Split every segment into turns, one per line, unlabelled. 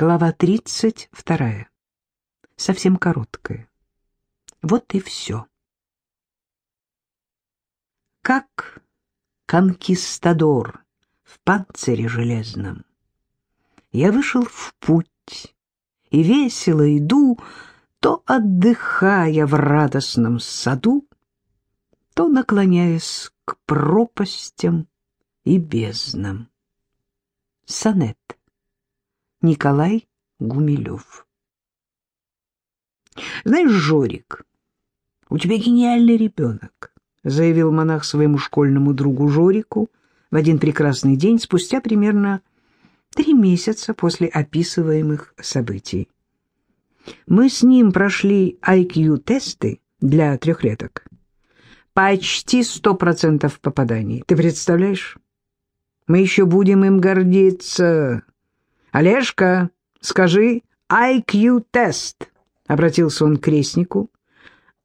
Глава 32. Совсем короткая. Вот и все. Как конкистадор в панцире железном, я вышел в путь и весело иду, то отдыхая в радостном саду, то наклоняясь к пропастям и безднам. Сонет. Николай Гумилев. «Знаешь, Жорик, у тебя гениальный ребенок», — заявил монах своему школьному другу Жорику в один прекрасный день спустя примерно три месяца после описываемых событий. Мы с ним прошли IQ-тесты для трехлеток. Почти сто процентов попаданий. Ты представляешь? Мы еще будем им гордиться. «Олежка, скажи IQ-тест», — обратился он к крестнику.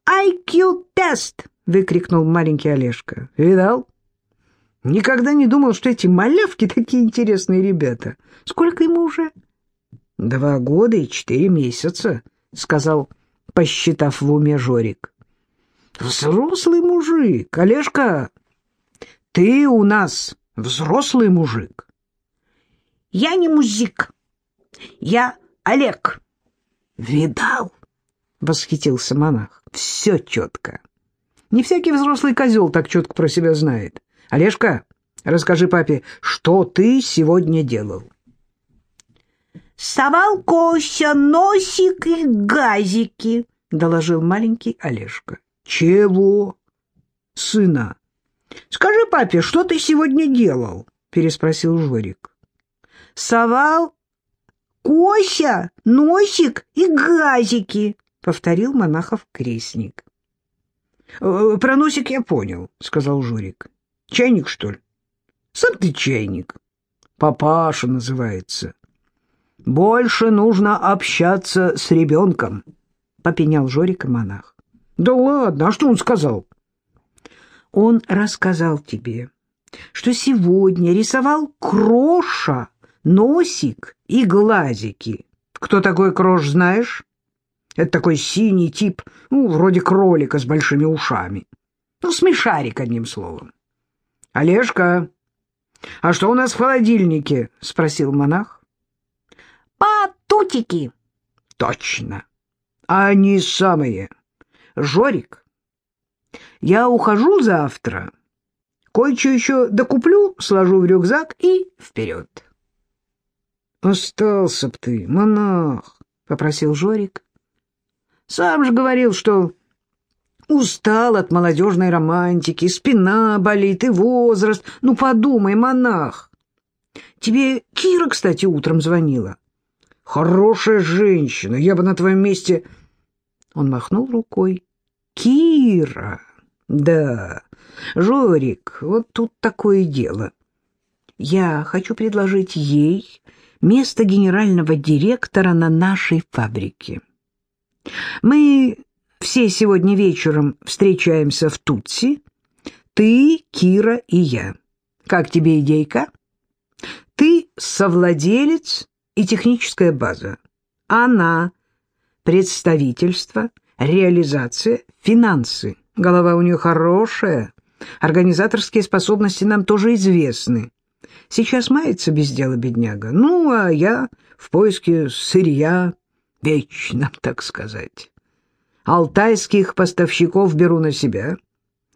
«IQ-тест!» — выкрикнул маленький Олежка. «Видал? Никогда не думал, что эти малявки такие интересные ребята. Сколько ему уже?» «Два года и четыре месяца», — сказал, посчитав в уме Жорик. «Взрослый мужик, Олежка, ты у нас взрослый мужик».
Я не музик. Я Олег.
Видал? Восхитился монах. Все четко. Не всякий взрослый козел так четко про себя знает. Олежка, расскажи папе, что ты сегодня делал?
Совал Кося, носик и газики, доложил маленький Олежка.
Чего? Сына. Скажи папе, что ты сегодня делал? переспросил Жорик
совал Кося, носик и газики, — повторил монахов крестник.
«Э, — Про носик я понял, — сказал Журик. — Чайник, что ли? — Сам ты чайник. Папаша называется. — Больше нужно общаться с ребенком, — попенял Жорика монах. — Да ладно, а что он сказал? — Он рассказал тебе, что сегодня рисовал Кроша носик и глазики. Кто такой Крош, знаешь? Это такой синий тип, ну, вроде кролика с большими ушами. Ну, смешарик, одним словом. — Олежка, а что у нас в холодильнике? — спросил монах.
— Патутики.
— Точно. Они самые. Жорик, я ухожу завтра. Кое-что еще докуплю, сложу в рюкзак и вперед. «Остался б ты, монах», — попросил Жорик. «Сам же говорил, что устал от молодежной романтики, спина болит и возраст. Ну, подумай, монах. Тебе Кира, кстати, утром звонила. Хорошая женщина, я бы на твоем месте...» Он махнул рукой. «Кира! Да, Жорик, вот тут такое дело. Я хочу предложить ей место генерального директора на нашей фабрике. Мы все сегодня вечером встречаемся в Тутси. Ты, Кира и я. Как тебе идейка? Ты совладелец и техническая база. Она — представительство, реализация, финансы. Голова у нее хорошая. Организаторские способности нам тоже известны. Сейчас мается без дела бедняга. Ну, а я в поиске сырья вечно, так сказать. Алтайских поставщиков беру на себя.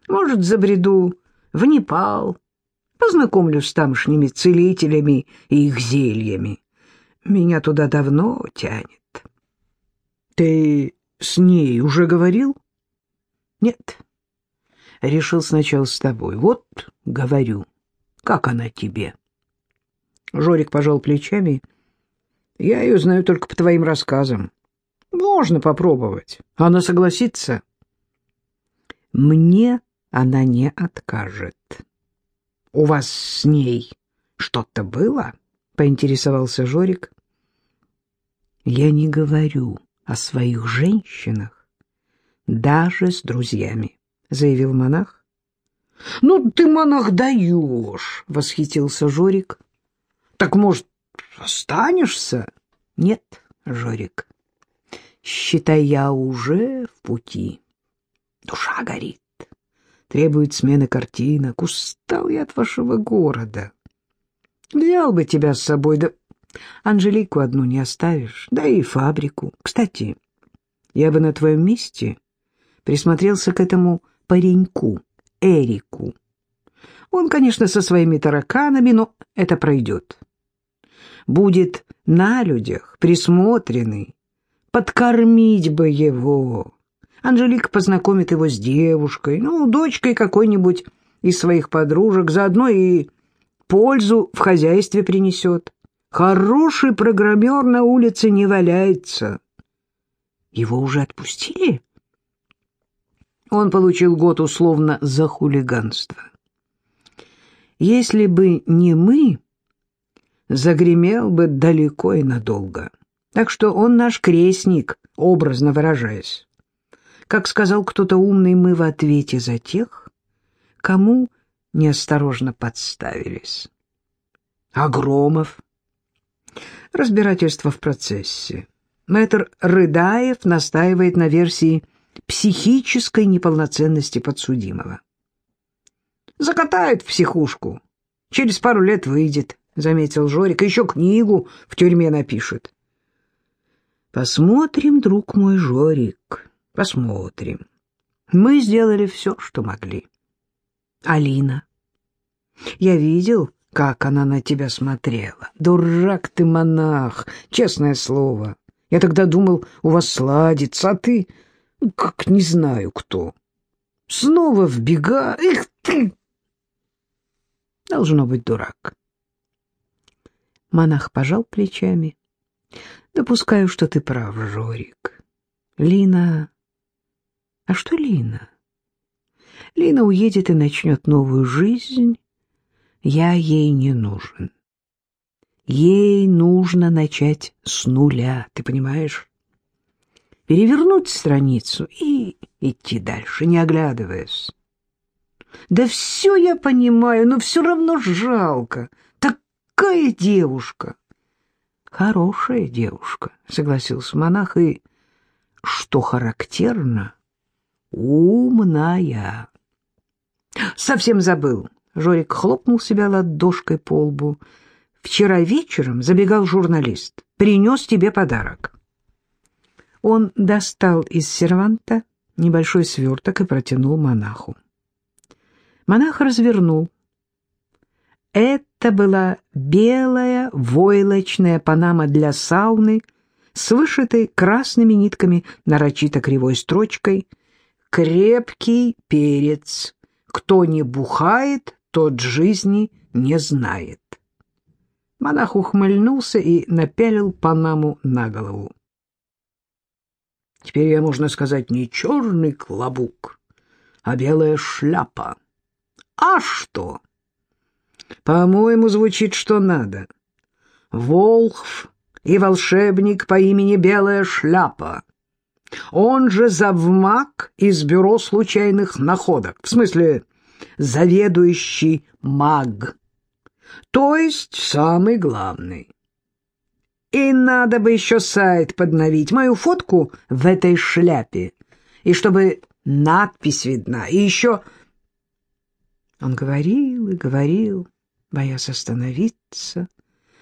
Может, забреду в Непал, познакомлюсь с тамошними целителями и их зельями. Меня туда давно тянет. Ты с ней уже говорил? Нет. Решил сначала с тобой. Вот говорю. Как она тебе? Жорик пожал плечами. Я ее знаю только по твоим рассказам. Можно попробовать. Она согласится? Мне она не откажет. У вас с ней что-то было? Поинтересовался Жорик. Я не говорю о своих женщинах, даже с друзьями, заявил монах. — Ну ты, монах, даешь, — восхитился Жорик. — Так, может, останешься? Нет, Жорик, считай, я уже в пути. Душа горит. Требует смены картинок. Устал я от вашего города. Взял бы тебя с собой, да Анжелику одну не оставишь, да и фабрику. Кстати, я бы на твоем месте присмотрелся к этому пареньку, Эрику. Он, конечно, со своими тараканами, но это пройдет. Будет на людях, присмотренный. Подкормить бы его. Анжелика познакомит его с девушкой, ну, дочкой какой-нибудь из своих подружек, заодно и пользу в хозяйстве принесет. Хороший программер на улице не валяется. Его уже отпустили? Он получил год условно за хулиганство. Если бы не мы, загремел бы далеко и надолго. Так что он наш крестник, образно выражаясь. Как сказал кто-то умный, мы в ответе за тех, кому неосторожно подставились. Агромов. Разбирательство в процессе. Мэтр Рыдаев настаивает на версии психической неполноценности подсудимого. Закатают в психушку. Через пару лет выйдет, заметил Жорик. Еще книгу в тюрьме напишет. Посмотрим, друг мой Жорик, посмотрим. Мы сделали все, что могли. Алина. Я видел, как она на тебя смотрела. Дурак ты, монах, честное слово. Я тогда думал, у вас сладится, а ты, как не знаю кто. Снова в бега. Эх ты! Должно быть дурак. Монах пожал плечами. Допускаю, что ты прав, Жорик. Лина... А что Лина? Лина уедет и начнет новую жизнь. Я ей не нужен. Ей нужно начать с нуля, ты понимаешь? Перевернуть страницу и идти дальше, не оглядываясь. Да все я понимаю, но все равно жалко. Такая девушка. Хорошая девушка, согласился монах, и, что характерно, умная. Совсем забыл. Жорик хлопнул себя ладошкой по лбу. Вчера вечером забегал журналист. Принес тебе подарок. Он достал из серванта небольшой сверток и протянул монаху. Монах развернул. Это была белая войлочная панама для сауны с вышитой красными нитками нарочито кривой строчкой «Крепкий перец. Кто не бухает, тот жизни не знает». Монах ухмыльнулся и напялил панаму на голову. Теперь я, можно сказать, не черный клобук, а белая шляпа. А что? По-моему, звучит что надо. Волхв и волшебник по имени Белая Шляпа. Он же завмак из бюро случайных находок. В смысле, заведующий маг. То есть самый главный. И надо бы еще сайт подновить, мою фотку в этой шляпе, и чтобы надпись видна, и еще... Он говорил и говорил, боясь остановиться,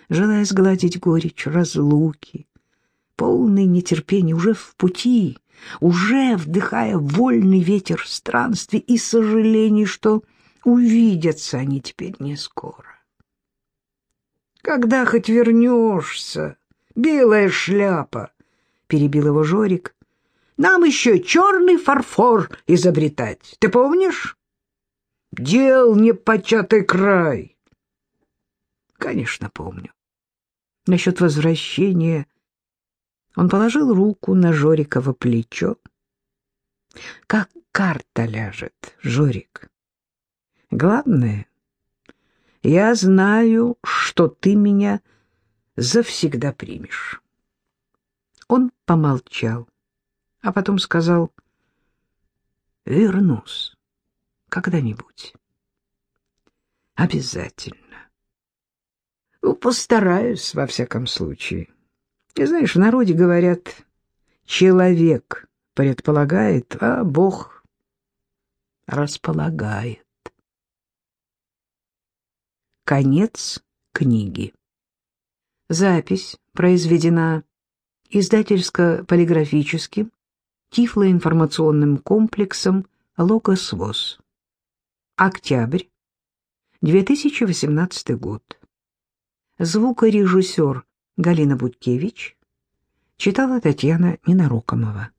желая сгладить горечь разлуки, полный нетерпения, уже в пути, уже вдыхая вольный ветер странствий и сожалений, что увидятся они теперь не скоро. Когда хоть вернешься, белая шляпа, — перебил его Жорик. Нам еще черный фарфор изобретать, ты помнишь? Дел непочатый край. Конечно, помню. Насчет возвращения он положил руку на Жорикова плечо. Как карта ляжет, Жорик. Главное, я знаю, что ты меня завсегда примешь. Он помолчал, а потом сказал, вернусь когда-нибудь. Обязательно. Ну, постараюсь, во всяком случае. И знаешь, в народе говорят, человек предполагает, а Бог располагает. Конец книги. Запись произведена издательско-полиграфическим тифлоинформационным комплексом «Логос ВОЗ». Октябрь 2018 год. Звукорежиссер Галина Будкевич читала Татьяна Ненарокомова.